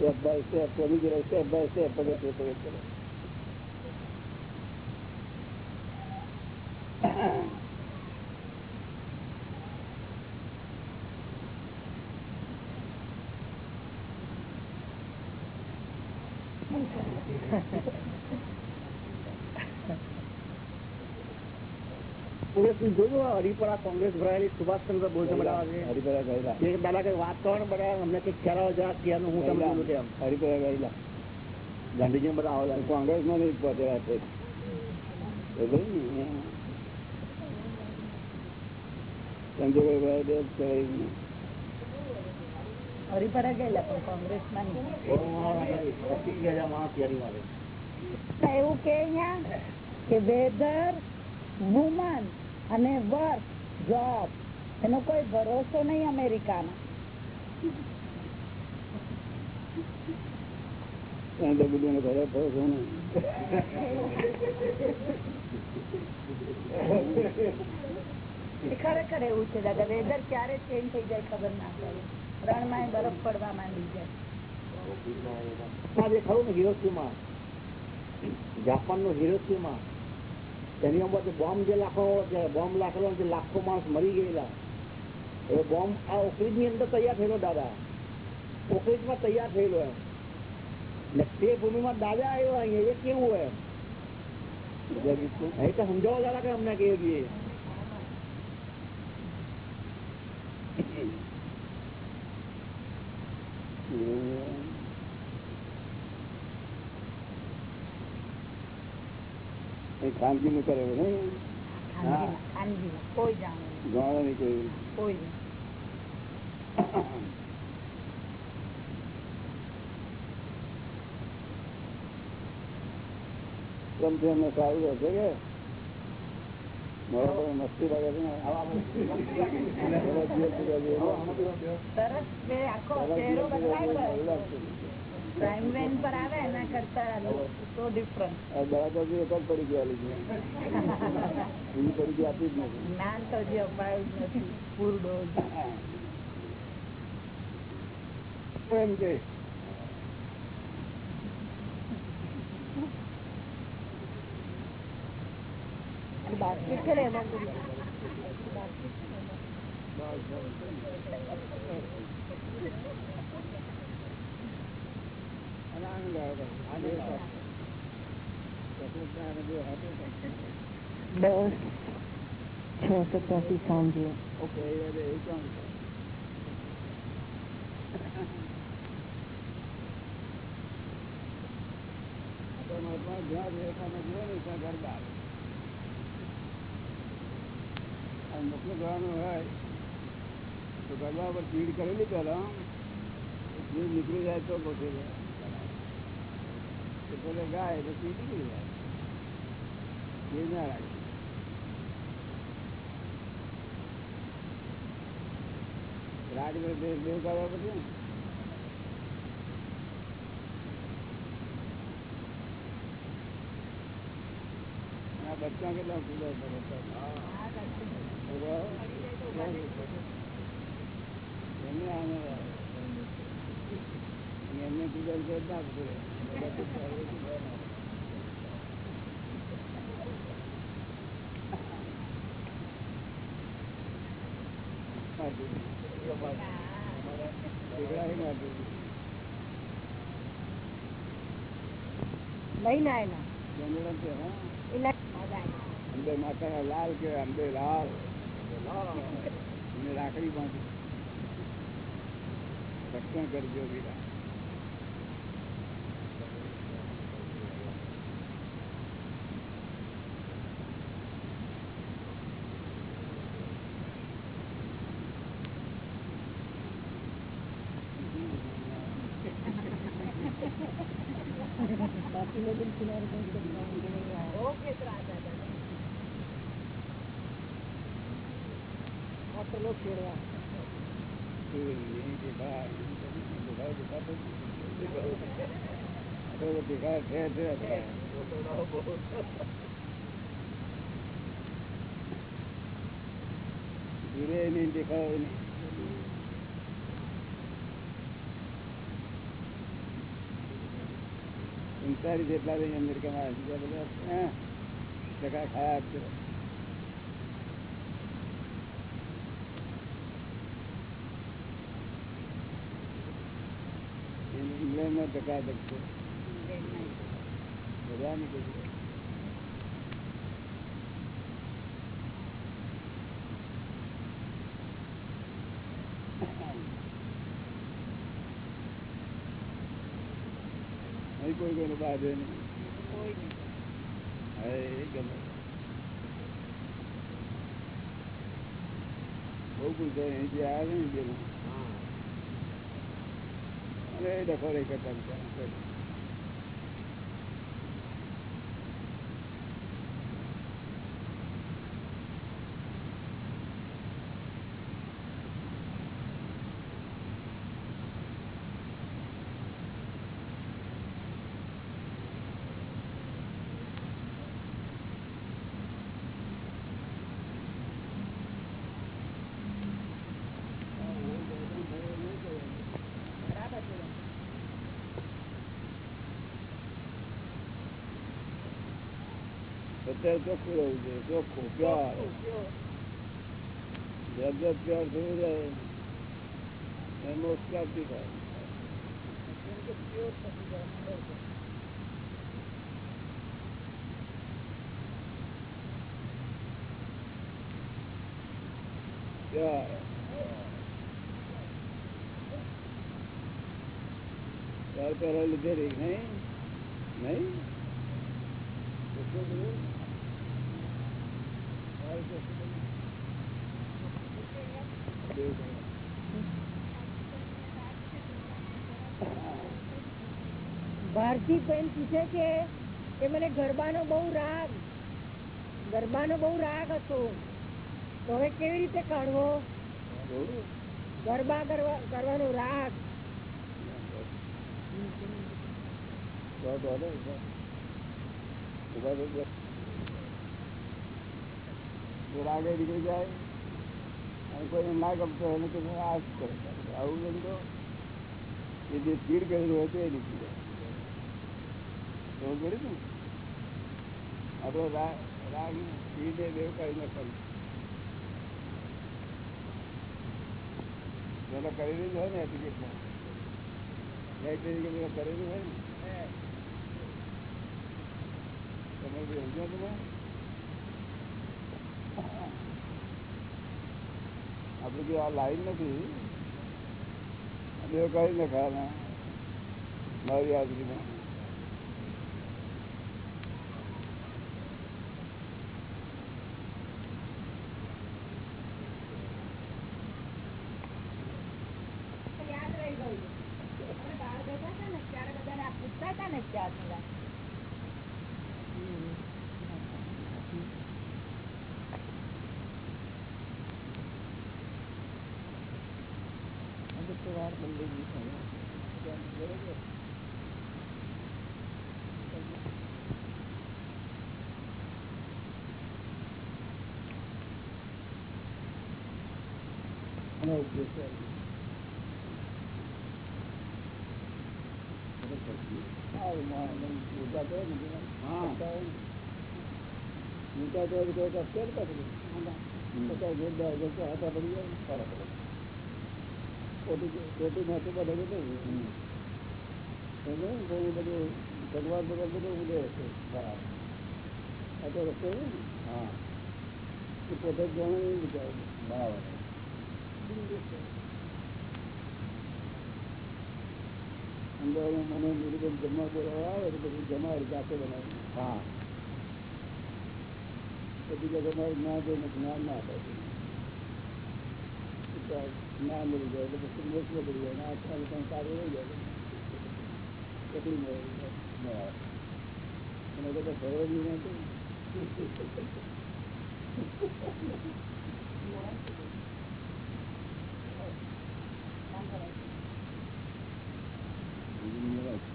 હા step by step ચડી ગયેલા step by step પગથિયે જોયું હરિપરા કોંગ્રેસ ભરાયેલી સુભાષચંદ્ર બોઝ હરિપરા ગયેલા. દાદા કઈ વાત કરો બધા અમને કઈ ખ્યાલ જરા ત્યાંનું હું તમને બોલું તેમ હરિપરા ગયેલા. ગાંધીજી બધા આવેલા કોંગ્રેસમાં નહીં પહોંચેલા છે. હરિપરા ગયેલા પણ કોંગ્રેસમાં એવું કે કે વેધર વુમન અને વર્ક જોબ એનો કોઈ ભરોસો નહીં અમેરિકાનો. ખરેખર એવું છે દાદા. વેધર ક્યારે ચેન્જ થઈ જાય ખબર ના પડે. રણમાં બરફ પડવા માંડી જાય ખરું ને હિરોસીમાં જાપાનનું હિરોશીમાં તેની અંદર બોમ્બ જે લાખો બોમ્બ લાખેલો જે લાખો માણસ મરી ગયેલા. એ બોમ્બ આ ઓકરીજની અંદર તૈયાર થયેલો દાદા. ઓકરીજમાં તૈયાર થયેલો એમ. ને તે ભૂમિમાં દાદા આવ્યો અહીંયા, એ કેવું એમ? અહીં તો સમજાવો દાદા કે અમને કહીએ છીએ એ ખાનગી નું કરે ને ખાનગીમાં ખાનગીમાં કોઈ જાણે નહીં, ગાળો નહીં કોઈ કોઈ નહીં કેમ છે એમને સારું હશે કે? બરોબર મસ્તી લાગે છે ને? ગયો પ્રાઇમ વેન પર આવે એના કરતા તો ડિફરન્સ આ દવા એક જ પડી ગઈ આપી જ નથી. જ્ઞાન તો અપાયું જ નથી. પૂરડો એમ કે. બાસ્કેટ છે એમાં આનંદ આવે છે. આજે તકલીફ ના અને બે હાથે દસ છ સત્યાસી સાંજે ઓકે એ હવે એવું કામ છે. આપણા મહાત્મા જ્યાં વિવેકાનંદ જુએ ત્યાં ગરબા આવે. આ મોકલું જવાનું હોય ગરબા પર ભીડ કરેલી પેલા ભીડ નીકળી જાય તો ગોઠવી જાય તો ગાય તો પી નીકળી જાય એ ના રાખે. રાજગઢ દેવ કરવા પછી ને? બચ્ચા કેટલા આનંદ આવે. એમને કુદર કરે ના લઈને આવેલા. માતા લાલ કે અંબે લાલ. રાખડી બાંધી. રક્ષણ કરજો વીરા ઓકે તો આ દાદા આ તો લોક છોડવા ધીરે નહીં દેખાય નહીં સંસારી જેટલા રહી અમેરિકામાં. બીજા બધા ખરાબ ખાયા છે ઇંગ્લેન્ડમાં ટકા છે. કોઈ નહીં. કોઈ નહીં. હા એ ગમે. બહુ પૂછતો અહીંથી આવે ને અને ડખો રહી કરતા અત્યારે ચોખ્ખું રહેવું જોઈએ ચોખ્ખું પ્યાર જબ જબ પ્યાર થયું જાય એમ મોક્ષ પ્રાપ્તિ થાય પ્યાર પ્યાર પહેલા લીધે રહી નહીં નહીં ચોખ્ખું થયું? પ્યાર ચોખ્ખું થયું? દેવ કરે. ભારતી બેન પૂછે છે કે મને ગરબાનો બહુ રાગ, ગરબાનો બહુ રાગ હતો. તો હવે કેવી રીતે કાઢવો? ગરબા કરવા, કરવાનો રાગ. નીકળી જાય, અને કોઈ એમ ના ગમતો હોય તો આ કરે. આવું બધું જે પીડ કરેલું હોય એ નીકળી જાય. એવું કર્યું ને આપણે રાગ તીરને દેવ કરી નાખવાનું પેલા કરેલું જ હોય ને એપ્લિકેશન તરીકે કરેલું હોય ને તમે સમજો આપડે જો આ લાઈન નથી બે કરી નખાના મારી હાજરીમાં યાદ રહી ગયું આપણે બહાર બેઠા હતા ને ત્યારે બધાને આ પૂછતા હતા ને ત્યાં પેલા એનો ઉપદેશ છે. સારું, માં, એમ ઊંચા તો હોય ને પેલા. ઊંચા હોય ને. બધા બધા બધું બધું ભગવાન ભગવાન બધું ઉડે હશે બરાબર હા એ પોતે જવાનું એવું વિચારે બરાબર અંદર મને નિરૂપણ જમવા બોલાવવા આવે તો પછી જમાડ જાતે બનાવી હા. પછી ના મળી જાય એટલે પછી મોક્ષ જાય. ને આ ત્રણ ત્રણ રહી જાય. પછી મળે એને કદાચ ફરવા જેવું નહોતું. બીજું નિરાશ.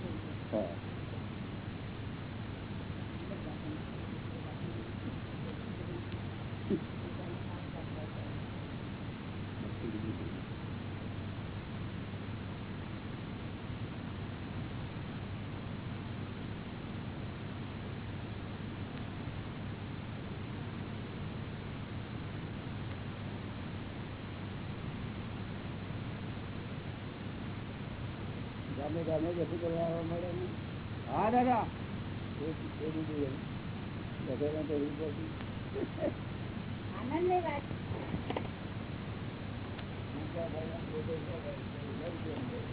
હા ગામે ગામે કશું કરવા આવવા મળે ને હા દાદા. આનંદની વાત મોટાભાઈ આમ પોતે લઈ ગયો અંદર.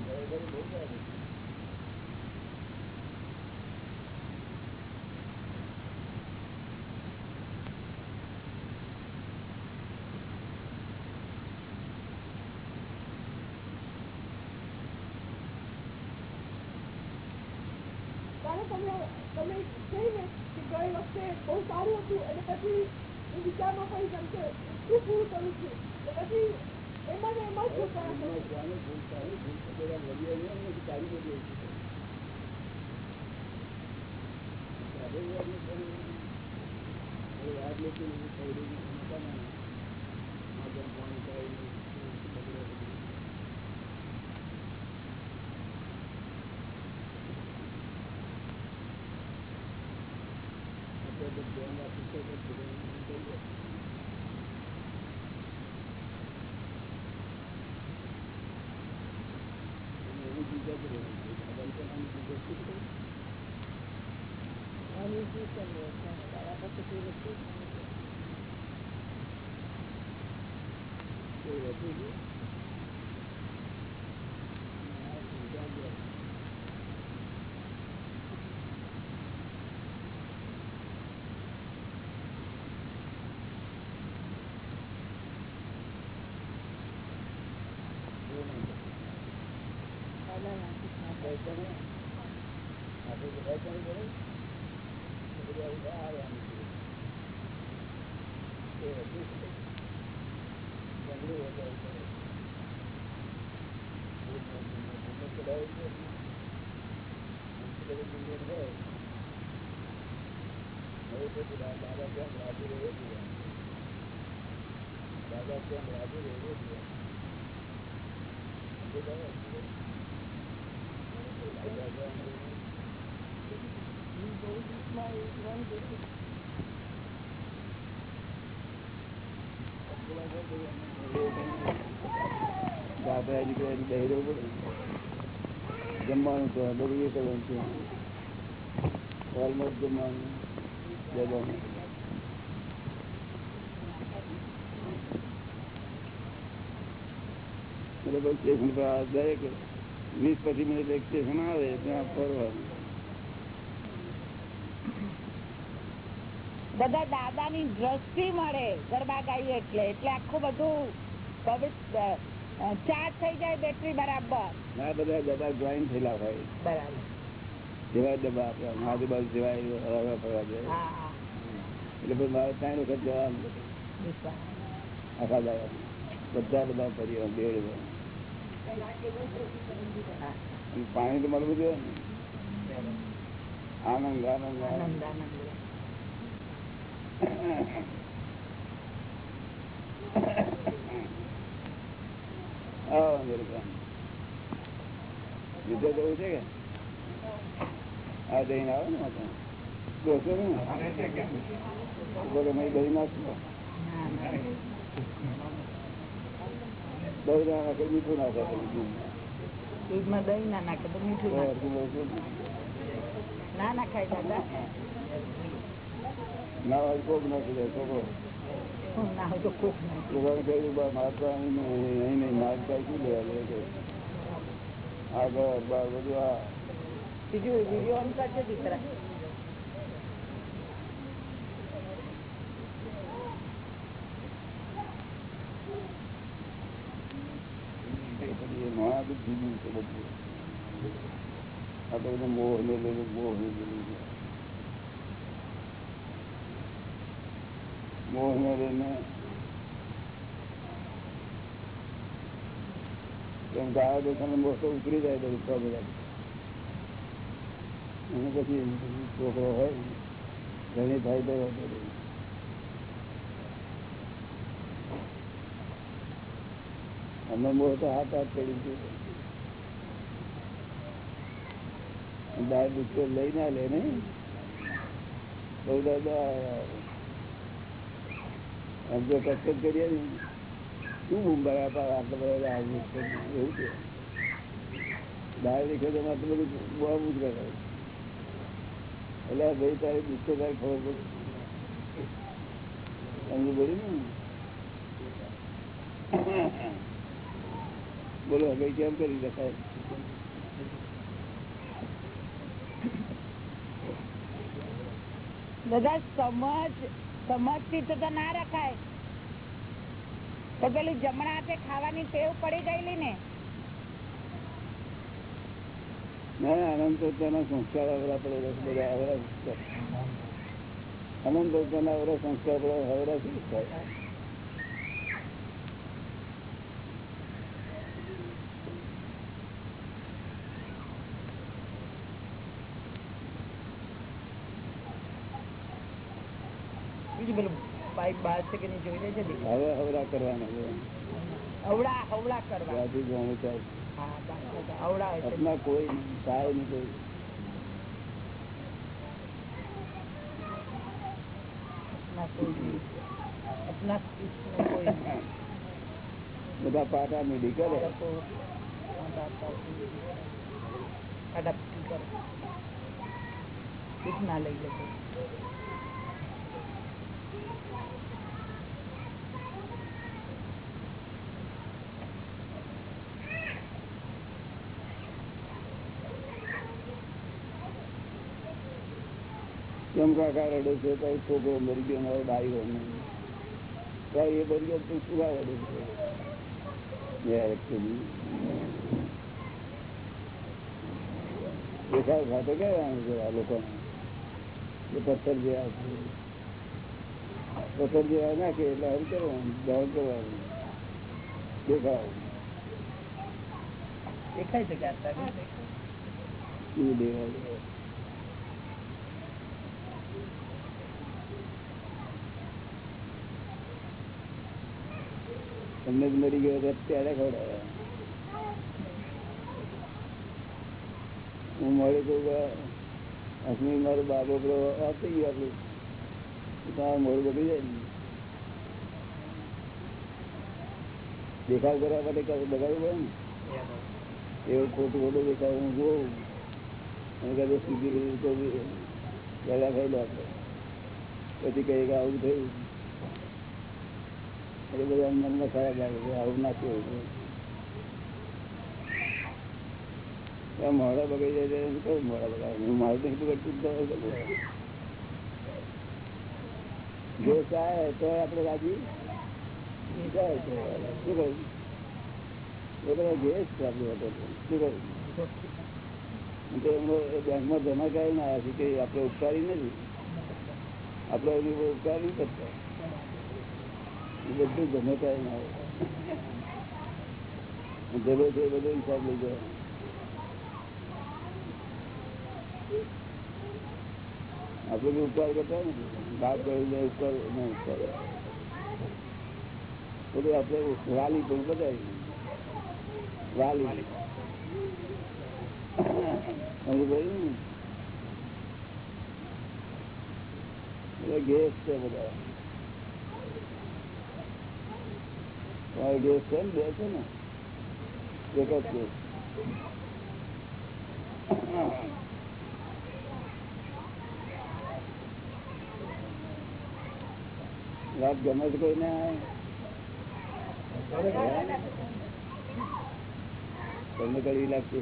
બરાબર બહુ સારું. ત્યારે તમને તમે કહી ને કે વખતે બહુ સારું હતું. અને પછી હું વિચારમાં પડી કેમ કે, શું પૂરું કરું છું? પછી એમાં ને એમાં જ શું એમાં કરે જાણે ભૂલ થાય, ભૂલ તો પેલા વડીએ નહીં, એમને કાઢી બધી ઓછી થાય. આપણે વાત નહીં કરી. હવે વાત લેતી નથી, થઈ રહી નથી, એમાં કામ નહીં. આ જેમ પાણી થાય, બગડે બધું. આપણે તો ધ્યાન રાખવું છે કે ધ્યાન કરીએ. અને એની ચિંતા જ રહેવાની છે. ભગવાન તો નાની ચિંતા શું કરે? આની શું કરવું છે? દાદા પાસે કોઈ વસ્તુ જ નથી. કોઈ રહેતું છે? આ ચિંતા જ રહે. એવું નહીં. દાદા નથી ખાતા. વૈચારે આપણે જે વૈચારે કરે, એ બધું આવું થાય, આવે આમ છે. એ હતું છે. જંગલી વૈચારે કરે. એ ભૂમિ ચલાવે છે. મુશ્કેલી દુનિયા હોય. હવે તો દા- દાદા ત્યાં રાજી રહેવો જોઈએ દાદા ત્યાં રાજી રહેવો જોઈએ સમજો દાદા? દાદા ત્યાં દાદા દીકરા બહેરો પડે જમવાનું તો બધું એ કરવાનું છે. ઓલમોસ્ટ જમવાનું. જવાનું એટલે બસ સ્ટેશન પર આ દરેક વીસ પચીસ મિનિટ એક સ્ટેશન આવે ત્યાં ફરવાનું બધા દાદાની દ્રષ્ટિ મળે ગરબા ગાઈએ એટલે એટલે આખું બધું પવિત્ર ચાર્જ થઈ જાય બેટરી બરાબર આ બધા ડબ્બા જોઈન થયેલા હોય બરાબર જેવા ડબ્બા આપણા આજુબાજુ જેવા હરવા ફરવા જાય હા હા એટલે પછી મારે ત્રણ વખત જવાનું વિશ્વાસ. આખા દાડા બધા બધા ફરી બેડ હા. પાણી તો મળવું જોઈએ આનંદ આનંદ આનંદ યુદ્ધ જવું છે કે આ જઈને આવે ને બેસો ને બોલે મેં દહીં નાખો દહીં ના નાખે મીઠું નાખે દૂધમાં દહીં ના નાખે તો મીઠું ના નાખાય દાદા. ના હોય કોક નાખી દે છોકરો ના હોય તો કોક નાખે. બા મારતા નહીં નહીં મારતા શું લેવા આગળ બાર બધું આ. બીજું વીડિયો ઓન કરજો દીકરા. એ જુદું છે બધું. આ તો બધું મોહ ને લેલું મોહ ને લેલું છે. મોહ ને લઈને એમ ગાય દેખાને મોહ તો ઉતરી જાય બધું પગ બધા. અને પછી છોકરો હોય, ઘણી ફાયદો તો વાંધો નહીં. અમે મોહ તો હાથ હાથ પડી ગયું. દાળ દૂધ લઈ ના લે ને? બહુ દાદા, આમ જો કરીએ ને શું મુંબઈ આપા આટલા બધા આવું એવું છે. દાળ દેખે તો આટલું બધું બહુ જ કરે. એટલે ભાઈ તારે દુઃખો તારે ખબર પડે. સમજ પડી ને? બોલો હવે કેમ કરી શકાય? બધા સમજ સમજથી ના રખાય. તો પેલું જમણા હાથે ખાવાની ટેવ પડી ગયેલી ને? અનંત સંસ્કાર અવરા પડેલા છે, બધા અવરા અનંત સંસ્કાર પડે અવરા શું થાય બીજું પેલું પાઇપ બહાર છે કે નહીં જોઈ લે છે હવે હવડા કરવાનું હવડા હવડા કરવા. જાણું ચાલ. હવડા કોઈ કાય નહીં કોઈ. બધા પાટા મીડી કરે. ના લઈ જતો કેમ કાકા રડે છે તો છોકરો મરી ગયો મારો ડાયો નહીં તો એ મરી ગયો તો શું રડે છે Yeah, actually. દેખાવ ખાતે કહેવાનું છે આ લોકોને એ પથ્થર જેવા છે પથ્થર જેવા નાખે એટલે હર કરવાનું દહન કરવાનું. દેખાવ દેખાય છે તમને જ મરી ગયો તો ત્યારે ખવડાવ્યા હું મળે કહું અસમી મારો બાબો આપી ગયો આપણું મોડું બગડી જાય દેખાવ કરવા માટે ક્યાં બગાડવું પડે ને. એવું ખોટું ખોટું દેખાવ હું જોઉં. અને કદાચ સીધી રીતે તો પહેલા ખાઈ લો આપણે પછી કઈ કે આવું થયું. એટલે બધા મનમાં ખરાબ લાગે છે આવું ના થયું. મોડા બગડી જાય મોડા બગાડે? હું મારું એટલું બગડતું જ ચાહે તો આપણે રાજી આપણે ઉપકારી નથી. આપણે એની ઉપકાર નહીં કરતા. એ બધું જમે કરાવીને આવે બધો હિસાબ લઈ જાય આપણે બી ઉપકાર કરતા ને, બાપ છે ઉપકાર નહીં ઉપકાર. બધું આપણે વાલી પણ બતાવી વાલી. ને? ગેસ છે બધા ગેસ છે ને? બે છે ને? એક જ ગેસ. રાત ગમે છે કોઈ તમને કડવી લાગશે.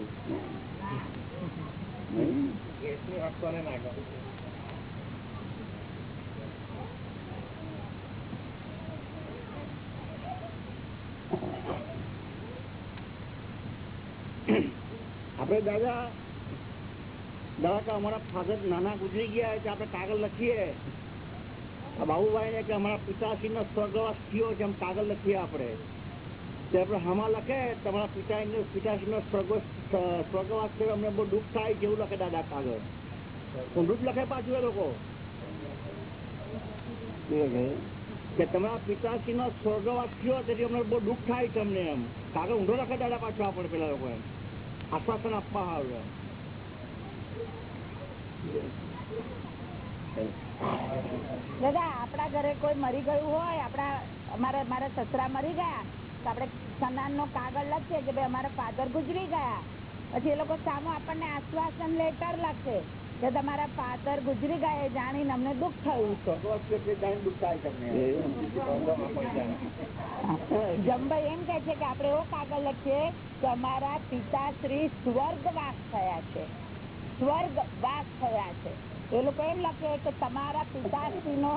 આપડે દાદા દાદા અમારા ફાધર નાના ગુજરી ગયા છે આપડે કાગળ લખીએ. બાબુભાઈ કે અમારા પિતાશ્રી નો સ્વર્ગવાસ થયો છે, એમ કાગળ લખીએ આપણે. આપણે હમા લખે, તમારા પિતા પિતાશ્રી નો સ્વર્ગવાસ થયો, અમને બહુ દુઃખ થાય જેવું લખે દાદા કાગળ. ઊંધું લખે પાછું એ લોકો? કે તમારા પિતાશ્રી નો સ્વર્ગવાસ થયો, તેથી અમને બહુ દુઃખ થાય તમને એમ. કાગળ ઊંધો લખે દાદા પાછું આપણે પેલા લોકો એમ આશ્વાસન આપવા આવે. દાદા, આપણા ઘરે કોઈ મરી ગયું હોય, આપણા, અમારા મારા સસરા મરી ગયા, તો આપણે સનાન નો કાગળ લખીએ કે ભાઈ અમારા ફાધર ગુજરી ગયા. પછી એ લોકો સામો આપણને આશ્વાસન લેટર લખશે તમારા ફાધર ગુજરી ગયા એ જાણીને અમને દુઃખ થયું છે. જમભાઈ એમ કે છે કે આપણે એવો કાગળ લખીએ કે અમારા પિતાશ્રી સ્વર્ગવાસ થયા છે. સ્વર્ગવાસ થયા છે. એ લોકો એમ લખે કે તમારા પિતાશ્રી નો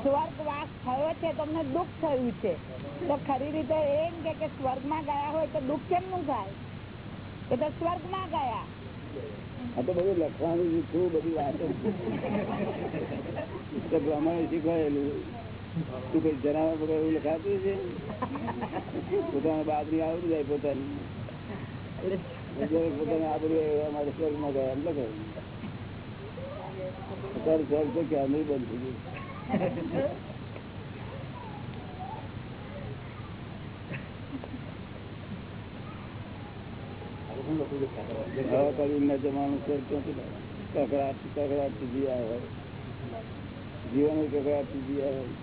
સ્વર્ગવાસ થયો છે તમને દુઃખ થયું છે. તો ખરી રીતે એમ કે સ્વર્ગ સ્વર્ગમાં ગયા હોય તો દુઃખ કેમનું થાય? એ તો સ્વર્ગમાં ગયા. આ તો બધું લખવાનું છું બધી વાતો. તો શીખવાયેલું તું કઈ જણાવવા વગર એવું લખાતું છે પોતાને બાદરી આવડી જાય પોતાની. પોતાને આ બધું અમારે સ્વર્ગમાં ગયા એમ લખે અત્યારે સ્વર્ગ તો ક્યાં નહીં બંધ થઈ ગયું. હવે કવિ ના જમાનું લાવે? કકડાટ કકડાટ જીયા હોય. જીવન કકડાટથી જીયા હોય.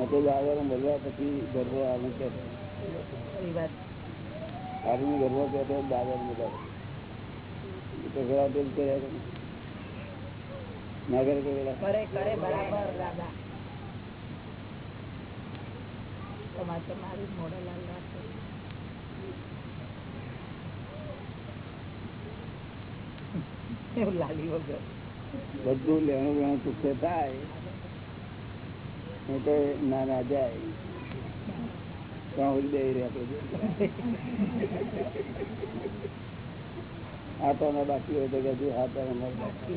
આ તો દાદા મળવા પછી ગર્વ આવે કે આદમી કહેતો તો લાલી વગર બધું લેણું વેણું ચૂકતે થાય એટલે ના ના જાય ત્યાં સુધી બેહી રહે બાકી હોય તો કે હજુ બાકી.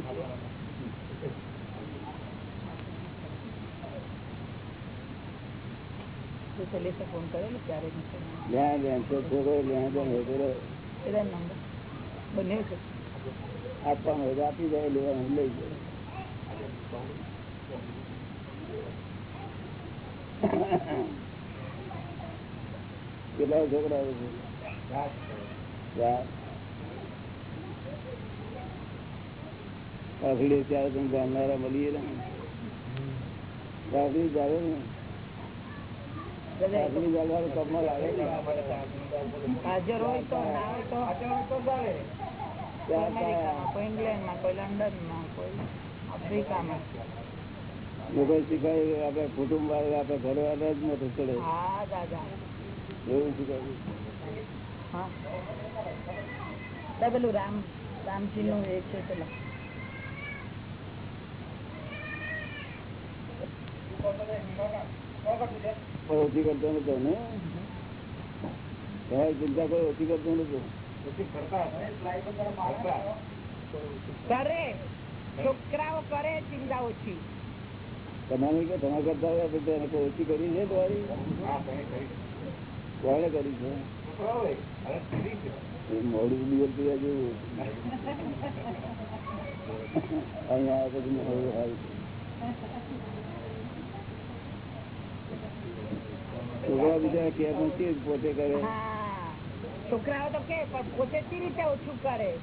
આપી જાય લેવાનું લઈ જાય કેટલા છોકરા આવે છે ચાર. કાકડી ત્યારે તમે જાણનારા મળીએ ને કાકડી જાણે ને કાકડી જાણવાનું કમર આવે ને હાજર હોય તો ના હોય તો કોઈ ત્યાં અમેરિકામાં ત્યારે તમે કોઈ મળીએ ને. આફ્રિકામાં. જાવે ને આપડે કુટુંબ વાળા આપડે ઘર વાળા જ નથી ચડે. એવું શીખાયું પેલું રામ રામજી નું એ છે પેલા. ઓછી કરતો નતો ને તમારી ચિંતા કોઈ ઓછી કરતો નતો કરે છોકરાઓ કરે ચિંતા ઓછી તમારે કે તમારે કરતા હોય તો તેને કોઈ ઓછી કરી છે તમારી કોને કરી છે એ મોડું દિવસ પીવા જેવું અહીંયા આવ્યા પછી મોડું સારું છોકરા બીજા કે પોતે કરે? છોકરાઓ તો કે પોતે રીતે ઓછું કરે?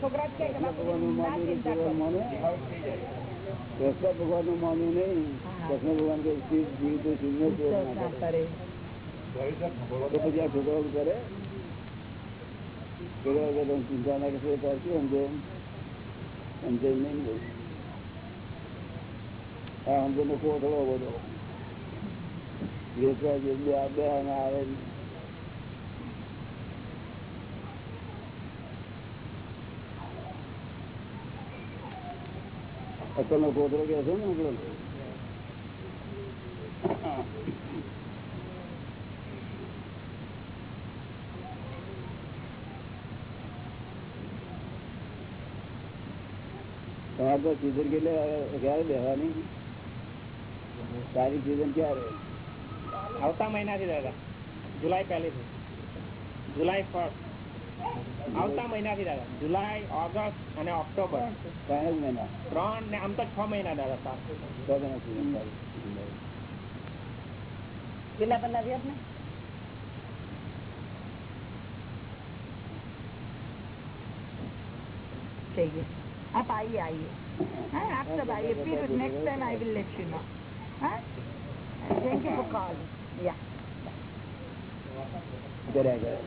છોકરા કે કે બાપુ ભગવાનનું ના માન્યું કૃષ્ણ નહીં. કૃષ્ણ ભગવાન કે શિવ જીવ તો ના કરે. કરે. તો પછી આ છોકરાઓ કરે? છોકરાઓ કે ચિંતા ના કરશો તો શું સમજે સમજે નહીં હા સમજે નો કોથળો બધો વેચવા જે બે કે છે ને આપણો તમારે તો સીઝન કેટલે ક્યારે બેહવાની સારી સીઝન ક્યારે? આવતા મહિનાથી દાદા જુલાઈ પહેલીથી જુલાઈ ફર્સ્ટ આવતા મહિનાથી દાદા જુલાઈ ઓગસ્ટ અને ઓક્ટોબર ત્રણ જ મહિના ત્રણ ને આમ તો છ મહિના દાદા સાત તો તમે season સારી. કેટલા બનાવી આપને चाहिए आप आइए आइए हाँ आप सब आइए फिर next time I will let you know हाँ थैंक यू फॉर कॉल या કર્યા કરે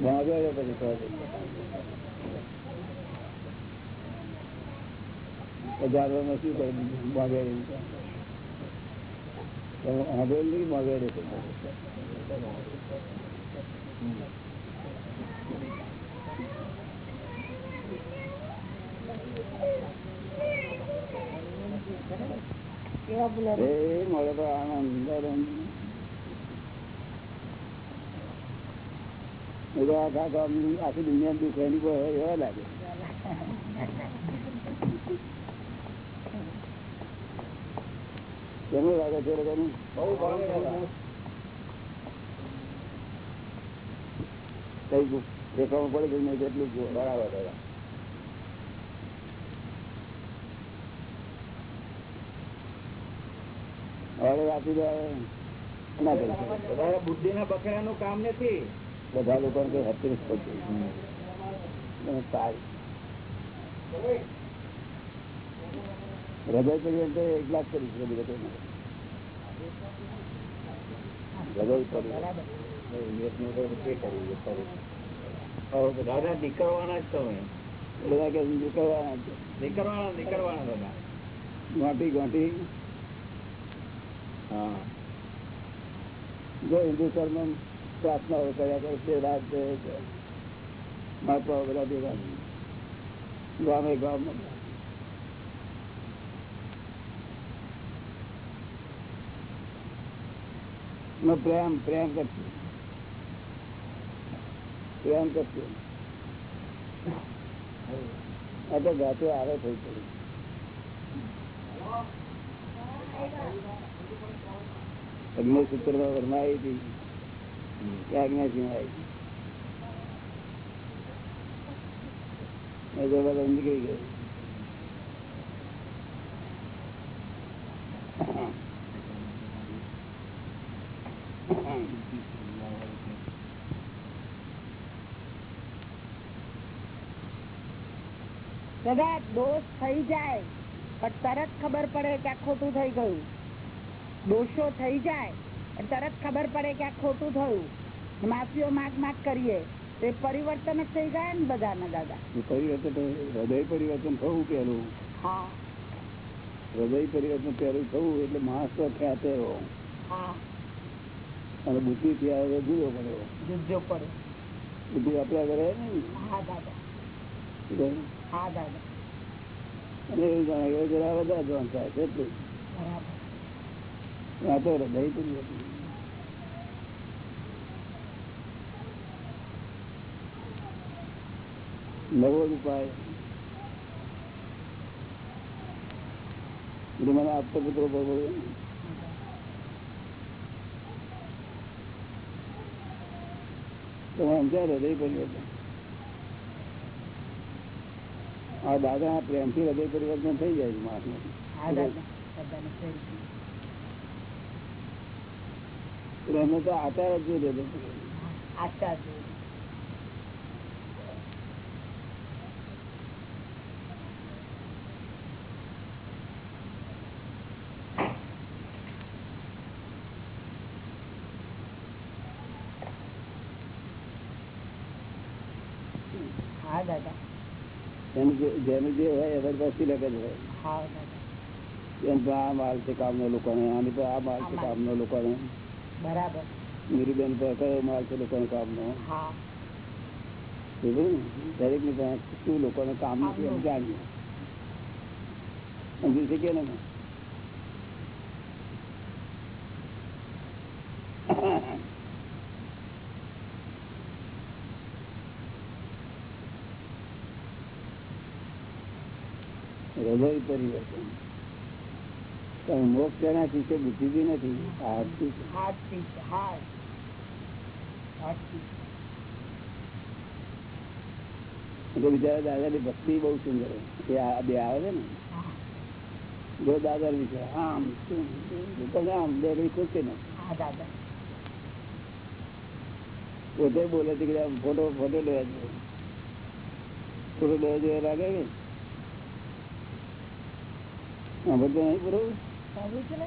મોંઘો પછી હજારોમાં શું કરે મોંઘેરી હવે કેવા બોલે એ મળે તો આનંદ આનંદ. એ તો આખા દુનિયા દુઃખ એની પર એવા લાગે. કેવું લાગે છે લોકોનું? ભાવે કઈ દેખાવું પડે કે નહીં કેટલું બરાબર ના ના કામ નથી. બધા લોકો હૃદય એક લાખ કરી છે. હૃદય દાદા નીકળવાના જ તમે. બધા કે નીકળવાના નીકળવાના નીકળવાના દાદા ગાંઠી ગાંઠી હા જો હિન્દુસ્તાનમાં પ્રાર્થનાઓ કર્યા કરે છે રાત છે મહાત્માઓ બધા ભેગા ગામે ગામમાં નો પ્રેમ પ્રેમ કરશે પ્રેમ કરશે આ તો ગાતો આવે થઈ પડી અગ્નિ સૂત્રમાં વરમાઈ હતી આજ્ઞા સિંહ આવી એ તો બધા નીકળી ગયું દાદા, દોષ થઈ જાય, પણ તરત ખબર પડે કે આ ખોટું થઈ ગયું. દોષો થઈ જાય તરત ખબર પડે કે આ ખોટું થયું. માફીઓ માગ માગ કરીએ. એ પરિવર્તન જ થઈ ગયા ને બધાના દાદા. પરિવર્તન હૃદય પરિવર્તન થવું પેલું હા. હૃદય પરિવર્તન પેલું થવું એટલે માણસ તો ખ્યાતે હા. અને બુદ્ધિ ત્યાં જુદો પડ્યો જુદો પડ્યો બુદ્ધિ આપ્યા કરે ને? હા દાદા. હા દાદા. અને એવું જણાવ્યું જરા વધારે જોવાનું થાય એટલું બરાબર. આ તો હૃદય પરિવર્તન નવો ઉપાય. મને આપતો પુત્રો બહુ તમે સમજાય હૃદય પરિવર્તન. આ દાદા પ્રેમથી હૃદય પરિવર્તન થઈ જાય છે માણસનું એમને તો આચાર જ જોઈએ બધું. હા દાદા એનું જે- જેનું જે હોય એ બધું તિલક જ હોય એમ તો આ માલ છે કામનો લોકોને આની પર આ માલ છે. કામનો લોકોને બરાબર. મીરુબેન પર કયો માલ છે લોકોને કામનો હા. દરેકની પાસે શું લોકોને કામ નથી એમ કામનું. જાણીએ સમજી શકીએ ને હૃદય પરિવર્તન. પણ મોક્ષ એનાથી છે બુદ્ધિથી નથી. પીસ એટલે બિચારા દાદાની ભક્તિ બહુ સુંદર એ આ બે આવે છે ને? જો દાદા વિશે આમ શું, આમ બે ઘડી ખુશ છે ને પોતે બોલે છે કે ફોટો ફોટો લેવા જોઈએ ફોટો લેવા જોઈએ લાગે કે બધું નહીં બરોબર? સાંભળ્યું છે ને?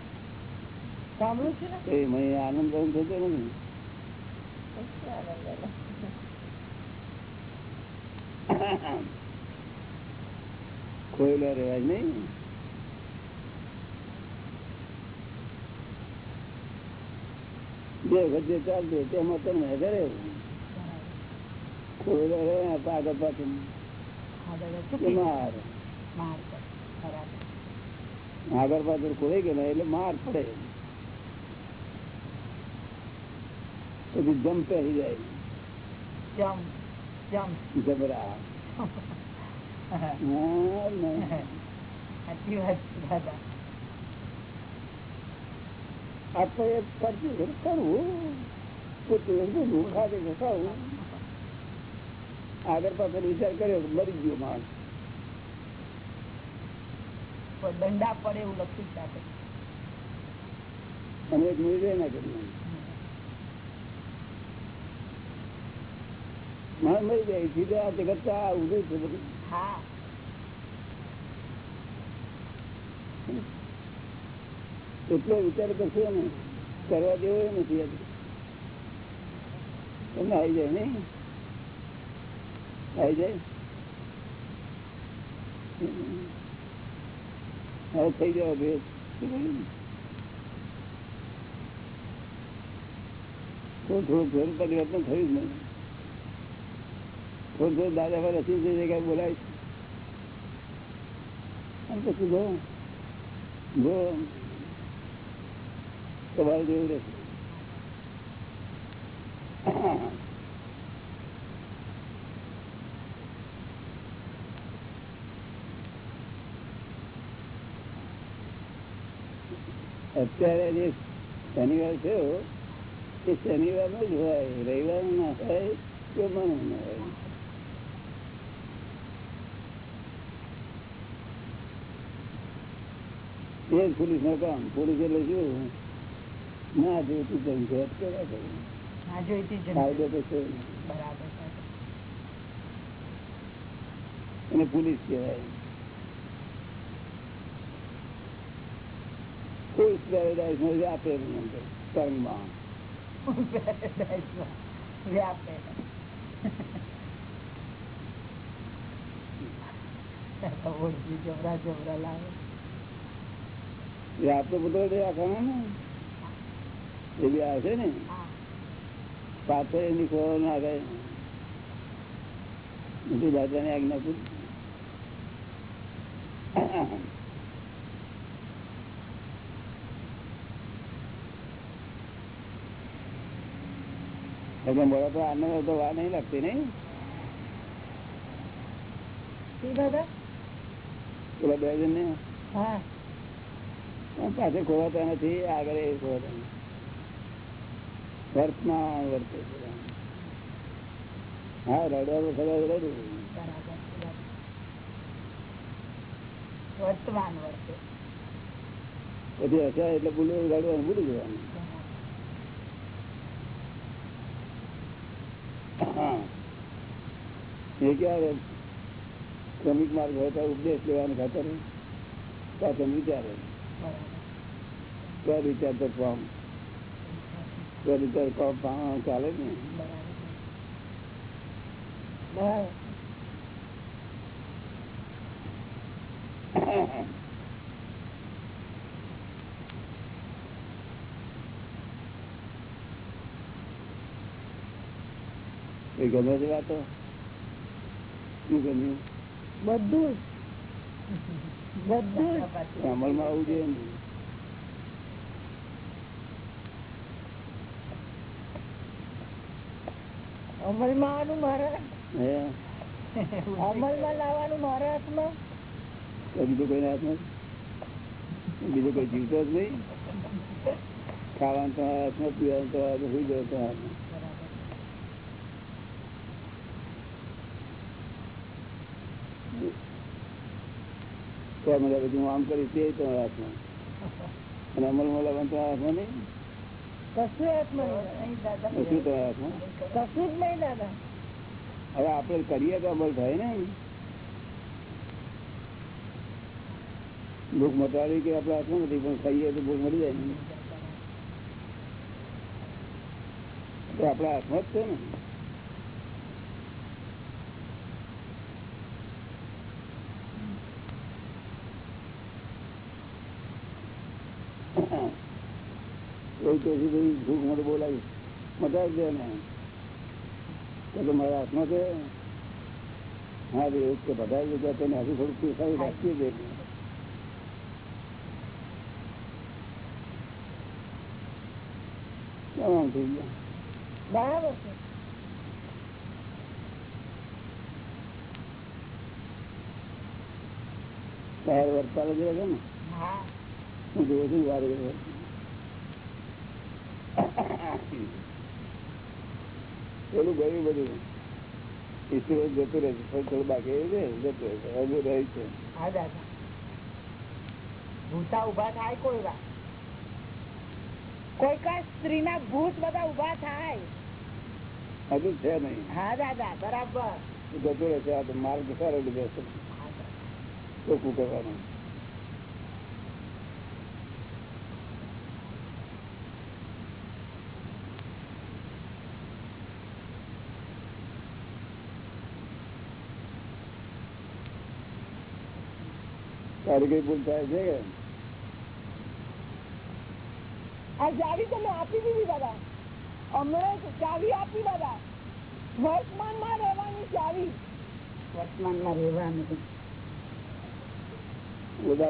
સાંભળ્યું છે ને? એ મને આનંદ બંધ થતો નથી ખોયેલા રેવાય નહીં? જે વચ્ચે ચાલતું તેમાં તમે કરે ખોયેલા રહે પાછળ? માર. માર. પર. બરાબર આગળ પાછળ ખોઈ ગયેલા એટલે માર પડે. પછી જમ પહેરી જાય. જબરા. આપણે કરવું. ખાવું આગળ પાછળ વિચાર કર્યો મરી ગયો માણસ. દંડા પડે એવું લખ્યું જ આપણે. અને એક નિર્ણય ના કર્યો મરી જાય સીધા આ જગત તો આ ઊંધું છે બધું. હા. એટલો વિચાર કરશો ને કરવા જેવો એ નથી તમને આવી જાય નહીં? આવી જાય? થઈ જાવ ભેદ થોડું થોડું થોડું પરિવર્તન થયું જ નહીં. થોડું થોડું દાદા રસી જે જગ્યાએ બોલાય પછી જો જો, તમારે જેવું રહેશે. અત્યારે જે શનિવાર થયો એ શનિવાર નો જ હોય. રવિવાર ના હોય કે મને ના હોય. એ જ પોલીસનું કામ પોલીસ એટલે શું? ના જોઈતી જંગત છે કરે ના જોઈતી જ કાયદો તો છે. પોલીસ કહેવાય. કોઈ પેરેડાઇઝ નો આપે કર્મમાં વ્યાપે જબરા જબરા લાવે એ આપતો બધો ને. એ બી આવશે ને. પાછળ એની ખોર ના કરે બધું દાદાની આજ્ઞા પૂરી એટલે બોલો તો આનંદ તો વાર નહીં લાગતી નહીં. પેલા બે જણ ને. પાસે ખોવાતા નથી આગળ એ ખોવાતા નથી. વર્તમાન વર્તે છે. હા રડવા વખતે રડવું બરાબર બરાબર. વર્તમાન વર્તે. પછી હશે એટલે ભૂલું રડવાનું ભૂલી જવાનું. એ ક્યારે ક્રમિક માર્ગ હોય તો ઉપદેશ લેવાની ખાતર તમે વિચારે. તો વિચાર તો ફોર્મ તો વિચાર કોમ ચાલે ને? બરાબર. એ ગમે છે વાતો. શું ગમ્યું? બધું બધું અમલમાં આવવું જોઈએ. અમલમાં આવવાનું મારા અમલમાં લાવવાનું મારા હાથમાં? બીજું કોઈ હાથમાં બીજું કોઈ જીવતો જ નહીં? ખાવાનું તો હાથમાં પીવાનું તો હાથમાં. તો મને પછી હું આમ કરી તે તમારા હાથમાં અને અમલમાં લાવવાનું હાથમાં નહીં. કશું તમારા હાથમાં નહીં. હવે આપણે કરીએ તો અમલ થાય ને. ભૂખ મટાડી કે આપણા હાથમાં નથી પણ ખાઈએ તો ભૂખ મળી જાય ને. આપણા હાથમાં જ છે ને. એવું તો ભાઈ ભૂખ મને બોલાવી મટાડી દે ને. તો મારા હાથમાં છે. હા ભાઈ એવું કે બધાઈ જગ્યા તેને હજુ થોડું પીસાવી રાખીએ તમામ થઈ ગયા? બરાબર છે. તાર વર્તાલ જ રહે ને? હું. જોઉં છું વાર. પેલું ગયું બધું. ઈશ્વર જતું રહે છે થોડું બાકી છે જતું રહે હજુ રહે છે. હા દાદા. ભૂતા ઊભા થાય કોઈ વાર. કોઈ કા સ્ત્રી ના ભૂત બધા ઊભા થાય. હજુ છે નહીં. હા દાદા બરાબર. જતું રહે છે આ તો માર્ગ સારો લીધો છે. ચોખ્ખું કરવાનું? તારી કઈ ભૂલ થાય છે કે આ ચાવી તમે આપી દીધી દાદા હમણાં ચાવી આપી દાદા વર્તમાનમાં રહેવાની ચાવી. વર્તમાનમાં રહેવાની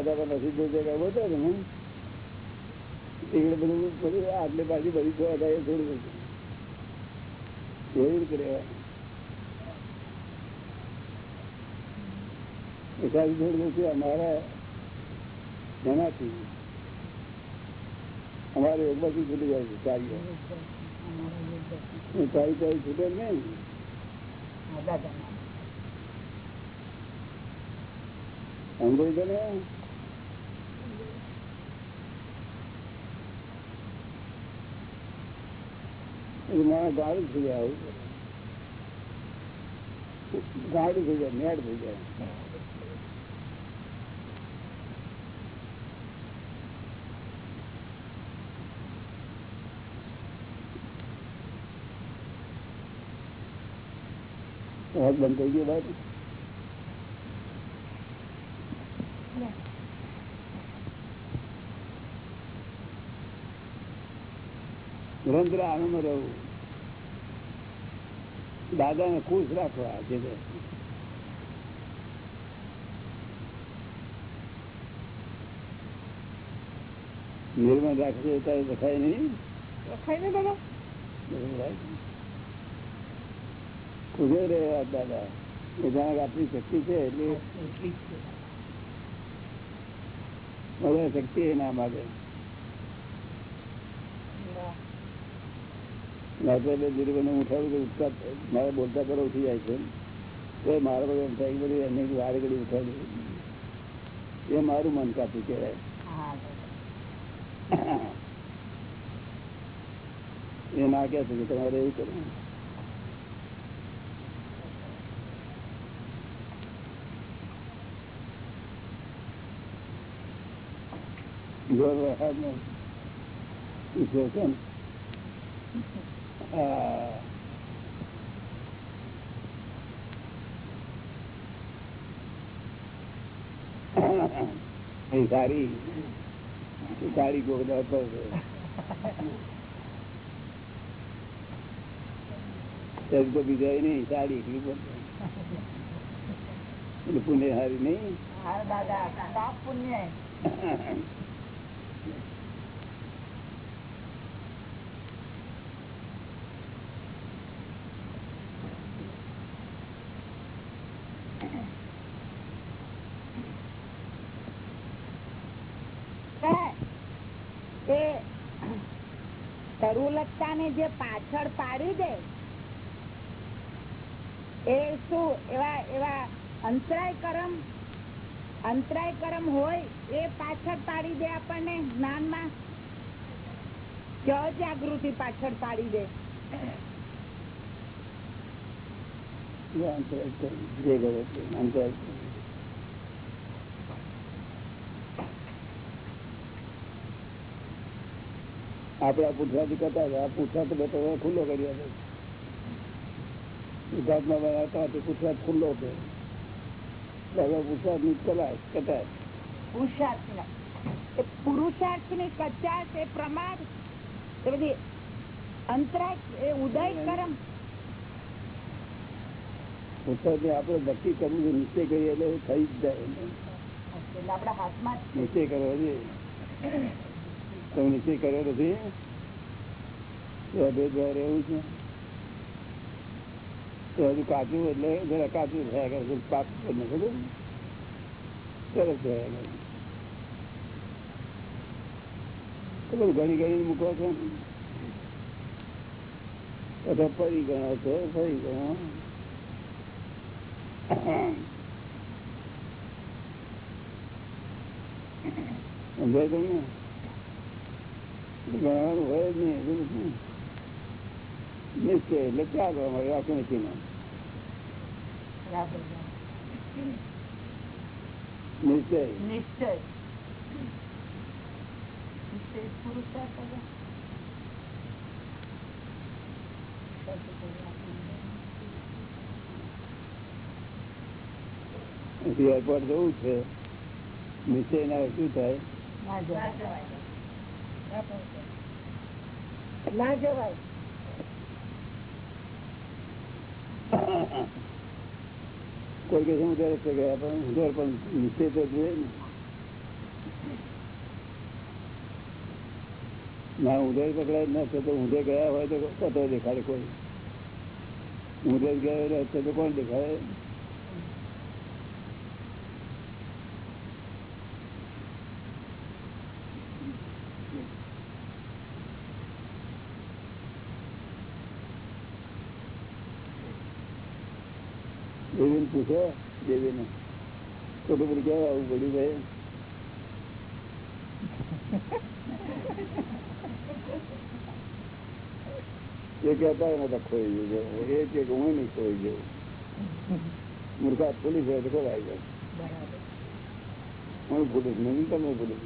દાદા નથી જોઈ જગ્યા બોલતો ને એટલે બધું બધું આટલે પાછી બધી છો. થોડું એવી રીતે રહેવાનું એકાદી થોડું બધું અમારા એનાથી અમારે એક બાજુ છૂટી જાય છે ચારીઓ એ ચારી ચારી છૂટે જ નહીં. હા દાદા સમજાય છે ને એટલે મારે ગાડું થઈ જાય આવું. ગાડું થઈ જાય નેડ થઈ જાય. અવાજ બંધ થઈ ગયો ભાઈ નિરંતર આનંદ રહેવું. દાદાને ખુશ રાખવા જે. નિર્મળ રાખશે ત્યારે દેખાય નહીં. રખાય ને દાદા. ખુશ રહ્યા દાદા. એ જાણે કે આપણી શક્તિ છે એટલે શક્તિ એ ના માગે મારે બોલતા કરો ઉઠી જાય છે. તો મારે બધું એમ થાય બધું એને વાર ઘડી ઉઠાવી એ મારું મન કાપી કહેવાય. એ ના કહે છે કે તમારે એવું કરવું. ઈશ્વર છે ને હા. એ સારી સારી ગોગડા પર તો બીજા નહીં સારી પુણ્ય હારી નહીં પુણ્ય તરુલતા ને જે પાછળ પાડી દે એ શું? એવા એવા અંતરાય કરમ અંતરાય કરમ હોય એ પાછળ પાડી દે આપણને, જ્ઞાનમાં કે અજાગૃતિ પાછળ પાડી દે. આપડે પૂછવાથી કરતા હતા પૂછવા તો બેઠો ખુલ્લો કરી આપે. ગુજરાતમાં પુરસાદ ખુલ્લો છે એટલે હવે પુરસાદની કલાશ કટાશ પુરુષાર્થની કચાશ એ પ્રમાદ એ બધી અંતરાય એ ઉદય કરમ. પુરસાદ ને આપણે નક્કી કરવું છે નિશ્ચય કરીએ એટલે થઈ જ જાય આપડા હાથમાં છે. કરવો છે તમે નિશ્ચય કર્યો નથી રહેવું છે. હજુ કાચું એટલે જરા કાચું થયા કરે પાકું? સરસ થયા બધું ઘણી ઘણી મૂકો છો અથવા ફરી ગણો છો, ફરી ગણો સમજાય તમને? ગણવાનું હોય જ નહીં બધું? નિશ્ચય એટલે કરવા મળે આખું નથી નિશ્ચય નિશ્ચય નિશ્ચય પુરુષાર્થ હવે. એરપોર્ટ જવું છે નિશ્ચય ના શું થાય ના જવાય. કોઈ કે હું દરેક ગયા પણ ઉધર પણ નીચે તો જોઈએ ને ના ઉધર પકડાય ના છે તો ઊંધે ગયા હોય તો કતો દેખાડે કોઈ. ઊંધે ગયા હોય તો કોણ દેખાડે દેવીને પૂછો દેવીને. ખોટું બધું કેવા આવું પડ્યું ભાઈ એ કહેતા તો ખોઈ ગયું એ કે હું નહીં ખોઈ ગયું. મૂર્ખા પોલીસ હોય તો ખોવાઈ જાય. હું પોલીસ નહીં તમે પોલીસ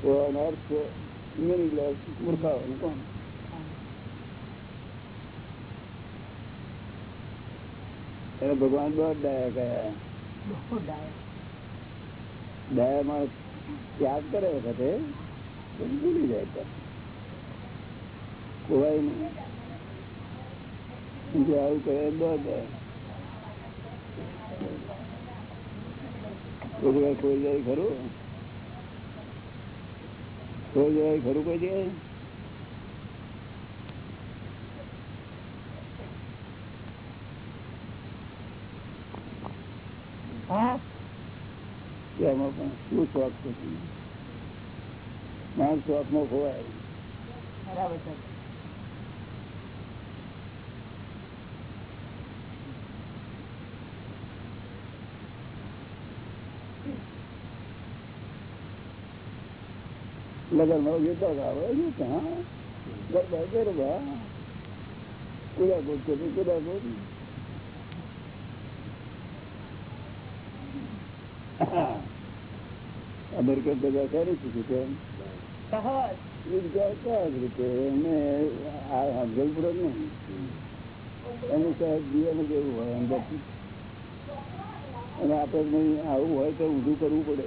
તો અર્થ મિનિંગ લોસ મૂર્ખાવાનું કોણ? એને ભગવાન બહુ દયા કયા બહુ દયા. માણસ ત્યાગ કરે વખતે ભૂલી જાય કોઈ નહીં. જો આવું કહે બહુ દયા. કોઈ જાય ખરું? કોઈ જાય ખરું કોઈ જગ્યાએ? એમાં પણ શું શોખ છે? શોખમાં ખોવાય. બરાબર છે. લગનમાં ગીતો ગાવે છે ગરબા ગરબા. કુદાકુદ કુદાકુદ અમેરિકન બધા કરી છે સહજ. સહજ રીતે એમને આ સમજણ પડે ને એનું સહજ જીવન જ હોય અંદરથી અને આપણે આવું હોય તો ઊંધું કરવું પડે.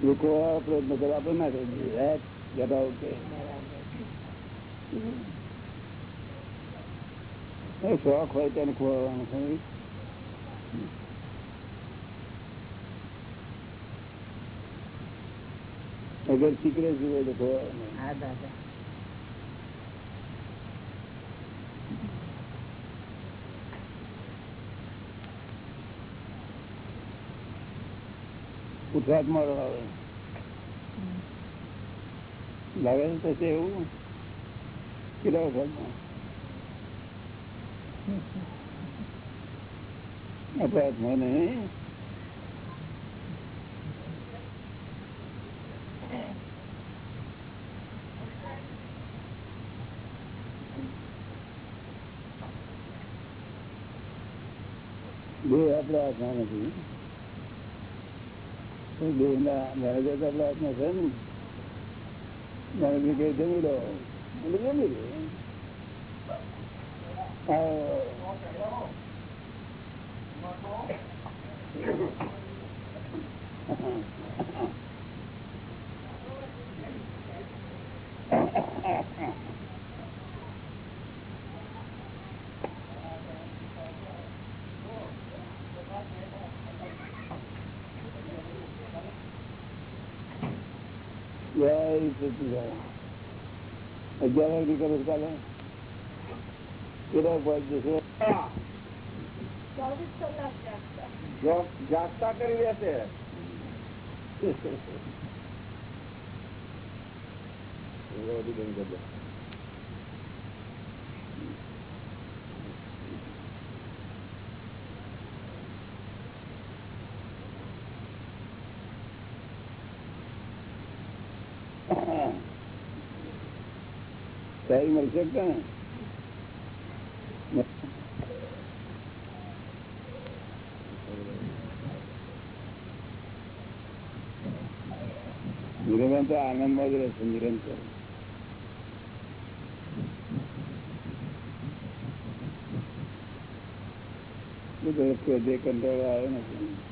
લોકો પ્રયત્ન કરે આપણે ના કરીએ. જતા કે એ શોખ હોય તેને ખોવાનું અગર સિક્રેટ હોય તો હા દાદા. મારો આવે લાગે છે થશે એવું? કેટલા વખતમાં? હાથમાં નહીં બે આપડે હાથમાં નથી. બે ના મેનેજર તો આપડે હાથમાં છે ને. મેનેજર કે જમી લો. જમી લે આ જય સચિદાન અગિયાર છો કાલે કેટલા પહોંચ જશે ચોવીસ કલાક જાગતા જાગતા કરી દેશે સારી મળશે કે નિરંતર તો આનંદમાં જ રહેશે નિરંતર. જે કંટાળો આવે નથી